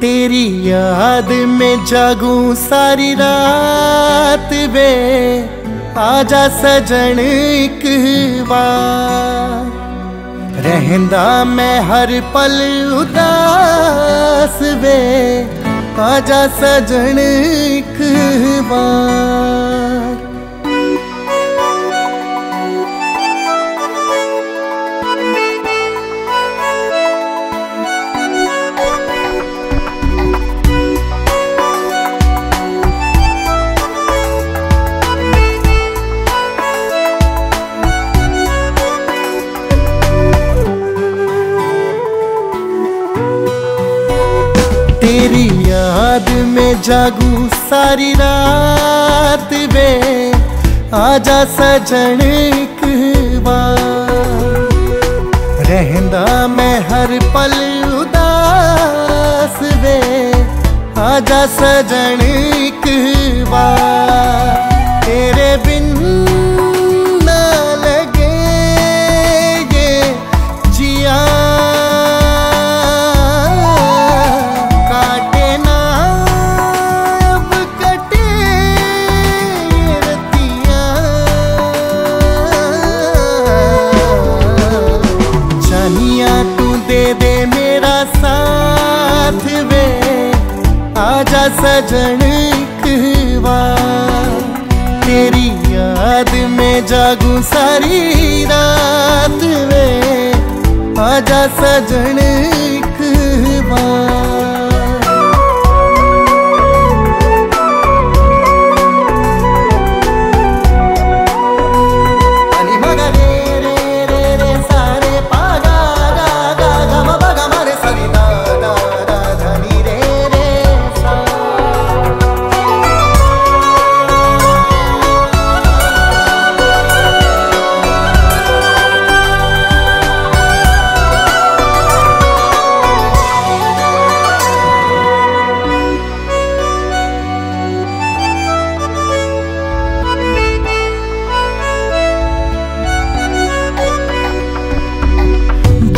तेरी याद में जागूं सारी रात वे। आजा सजन एक बार। रहंदा मैं हर पल उदास वे। आजा सजन एक बार। याद में जागू सारी रात वे। आजा सजन एक बार। रहंदा मैं हर पल उदास वे। आजा सजन एक बार। सजन तेरी याद में जागू सारी रात में। आजा सजन बार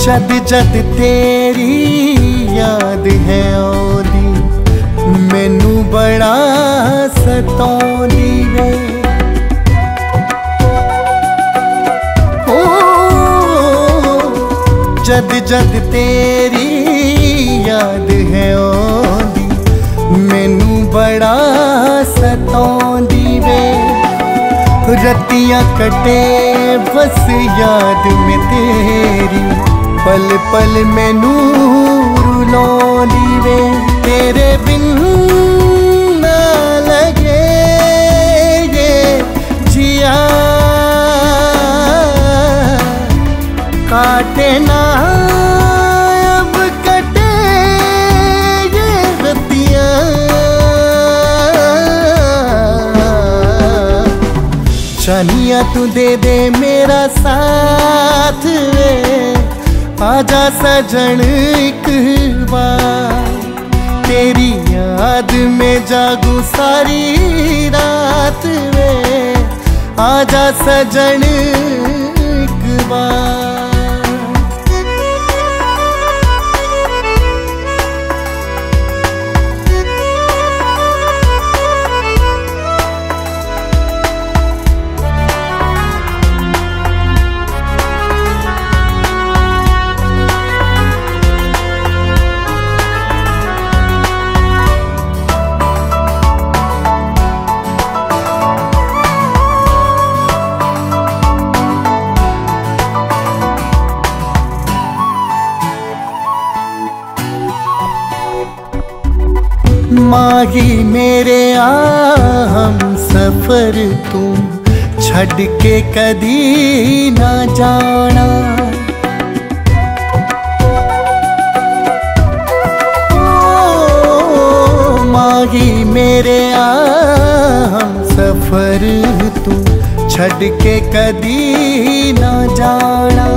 जद जद तेरी याद है ओदी मैनू बड़ा सतौंदी वे। ओ, जद जद तेरी याद है ओदी मैनू बड़ा सतौंदी वे। रतियाँ कटे बस याद में तेरी पल पल में नूर लौली वे, तेरे बिन ना लगे ये जिया। काटे ना, अब कटे ये रतिया। चनिया तू दे दे मेरा साथ वे। आजा सजन एक बार। तेरी याद में जागू सारी रात में। आजा सजन एक बार। माही मेरे आ, हम सफ़र तू छड़ के कदी ना जाना। माही मेरे आ, हम सफ़र तू छड़ के कदी ना जाना।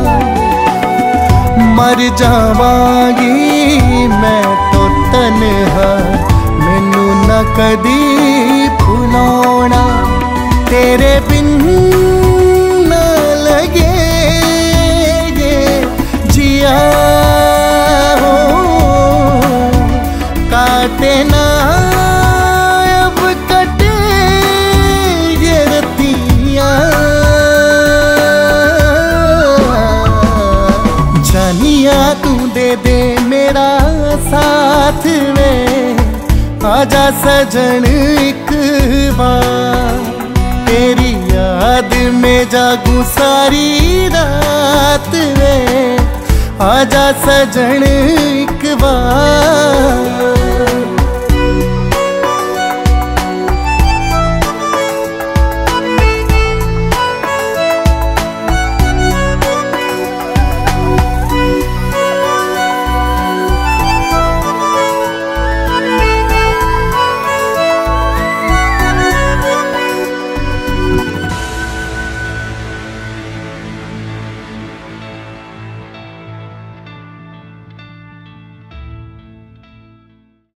मर जावांगी मैं तो तन्हा कदी फुलौना तेरे बिन न लगे ये जिया हो, काटे ना, अब कटे ये रतिया। जानिया तू दे दे मेरा साथ आजा सजन एक बार। तेरी याद में जागू सारी रात में आजा सजन एक बार।